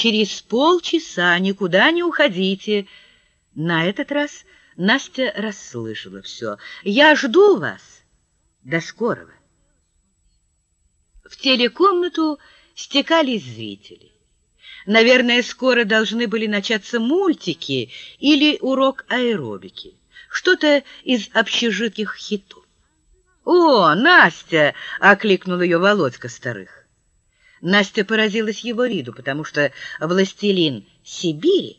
через полчаса никуда не уходите. На этот раз Настя расслышала все. Я жду вас. До скорого. В телекомнату стекались зрители. Наверное, скоро должны были начаться мультики или урок аэробики. Что-то из общежитских хитов. «О, Настя!» — окликнул ее Володька старых. Настя поразилась его виду, потому что властелин Сибири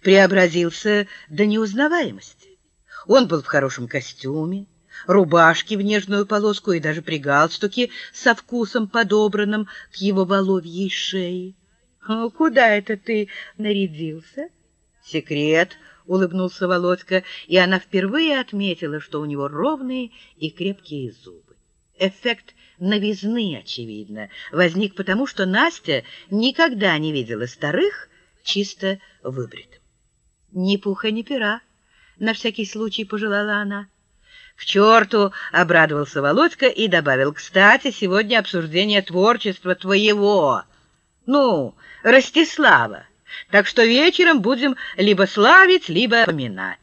преобразился до неузнаваемости. Он был в хорошем костюме, рубашке в нежную полоску и даже при галстуке со вкусом подобранным к его воловьей шее. «Куда это ты нарядился?» «Секрет», — улыбнулся Володька, и она впервые отметила, что у него ровные и крепкие зубы. Эффект новизны, очевидно, возник потому, что Настя никогда не видела старых чисто выбритым. «Ни пуха, ни пера», — на всякий случай пожелала она. «К черту!» — обрадовался Володька и добавил. «Кстати, сегодня обсуждение творчества твоего, ну, Ростислава». Так что вечером будем либо славить, либо поминать.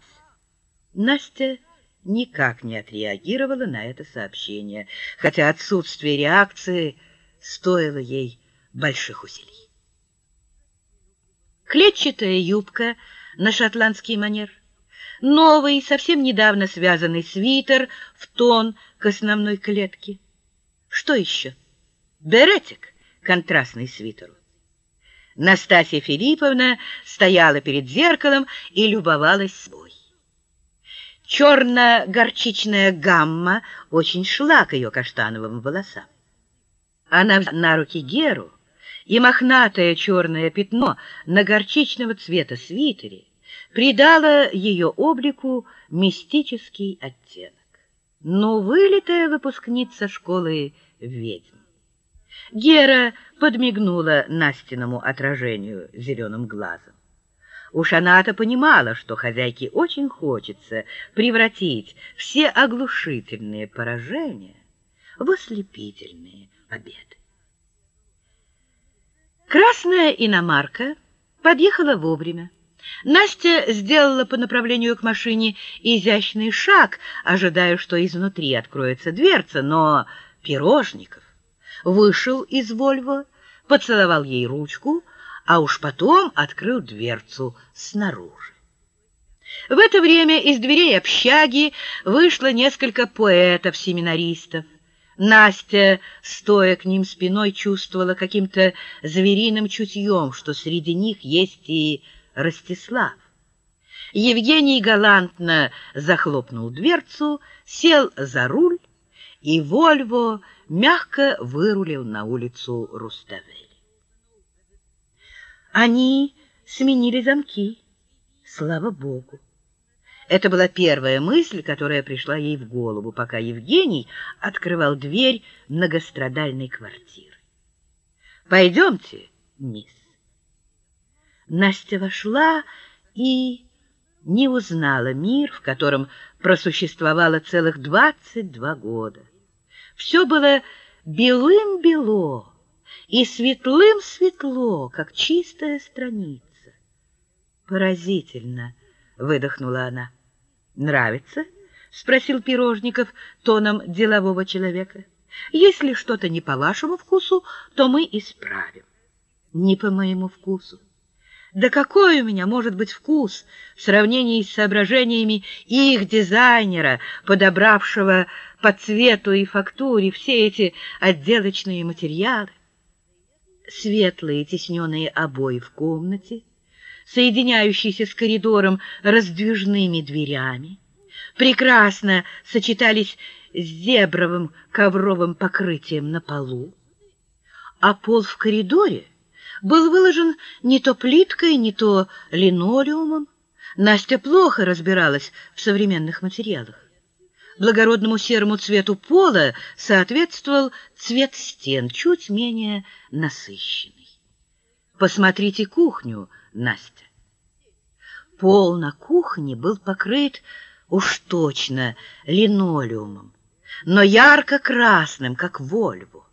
Настя никак не отреагировала на это сообщение, хотя отсутствие реакции стоило ей больших усилий. Клетчатая юбка на шотландский манер, новый, совсем недавно связанный свитер в тон к основной клетке. Что еще? Беретик контрастный свитеру. Настасья Филипповна стояла перед зеркалом и любовалась собой. Черно-горчичная гамма очень шла к ее каштановым волосам. Она на руки Геру, и мохнатое черное пятно на горчичного цвета свитере придало ее облику мистический оттенок. Но вылитая выпускница школы ведьм. Гера подмигнула Настиному отражению зеленым глазом. Уж она-то понимала, что хозяйке очень хочется превратить все оглушительные поражения в ослепительные победы. Красная иномарка подъехала вовремя. Настя сделала по направлению к машине изящный шаг, ожидая, что изнутри откроется дверца, но Пирожников вышел из Вольво, поцеловал ей ручку, а уж потом открыл дверцу снаружи. В это время из дверей общаги вышло несколько поэтов-семинаристов. Настя, стоя к ним спиной, чувствовала каким-то звериным чутьем, что среди них есть и Ростислав. Евгений галантно захлопнул дверцу, сел за руль, и Вольво мягко вырулил на улицу Руставели. Они сменили замки. Слава Богу! Это была первая мысль, которая пришла ей в голову, пока Евгений открывал дверь многострадальной квартиры. «Пойдемте, мисс». Настя вошла и не узнала мир, в котором просуществовала целых двадцать два года. Все было белым-бело и светлым-светло, как чистая страница. «Поразительно!» — выдохнула она. «Нравится?» — спросил Пирожников тоном делового человека. «Если что-то не по вашему вкусу, то мы исправим». «Не по моему вкусу». Да какой у меня может быть вкус в сравнении с соображениями их дизайнера, подобравшего по цвету и фактуре все эти отделочные материалы? Светлые тесненные обои в комнате, соединяющиеся с коридором раздвижными дверями, прекрасно сочетались с зебровым ковровым покрытием на полу, а пол в коридоре — был выложен не то плиткой, не то линолеумом. Настя плохо разбиралась в современных материалах. Благородному серому цвету пола соответствовал цвет стен, чуть менее насыщенный. Посмотрите кухню, Настя. Пол на кухне был покрыт уж точно линолеумом, но ярко-красным, как Вольву.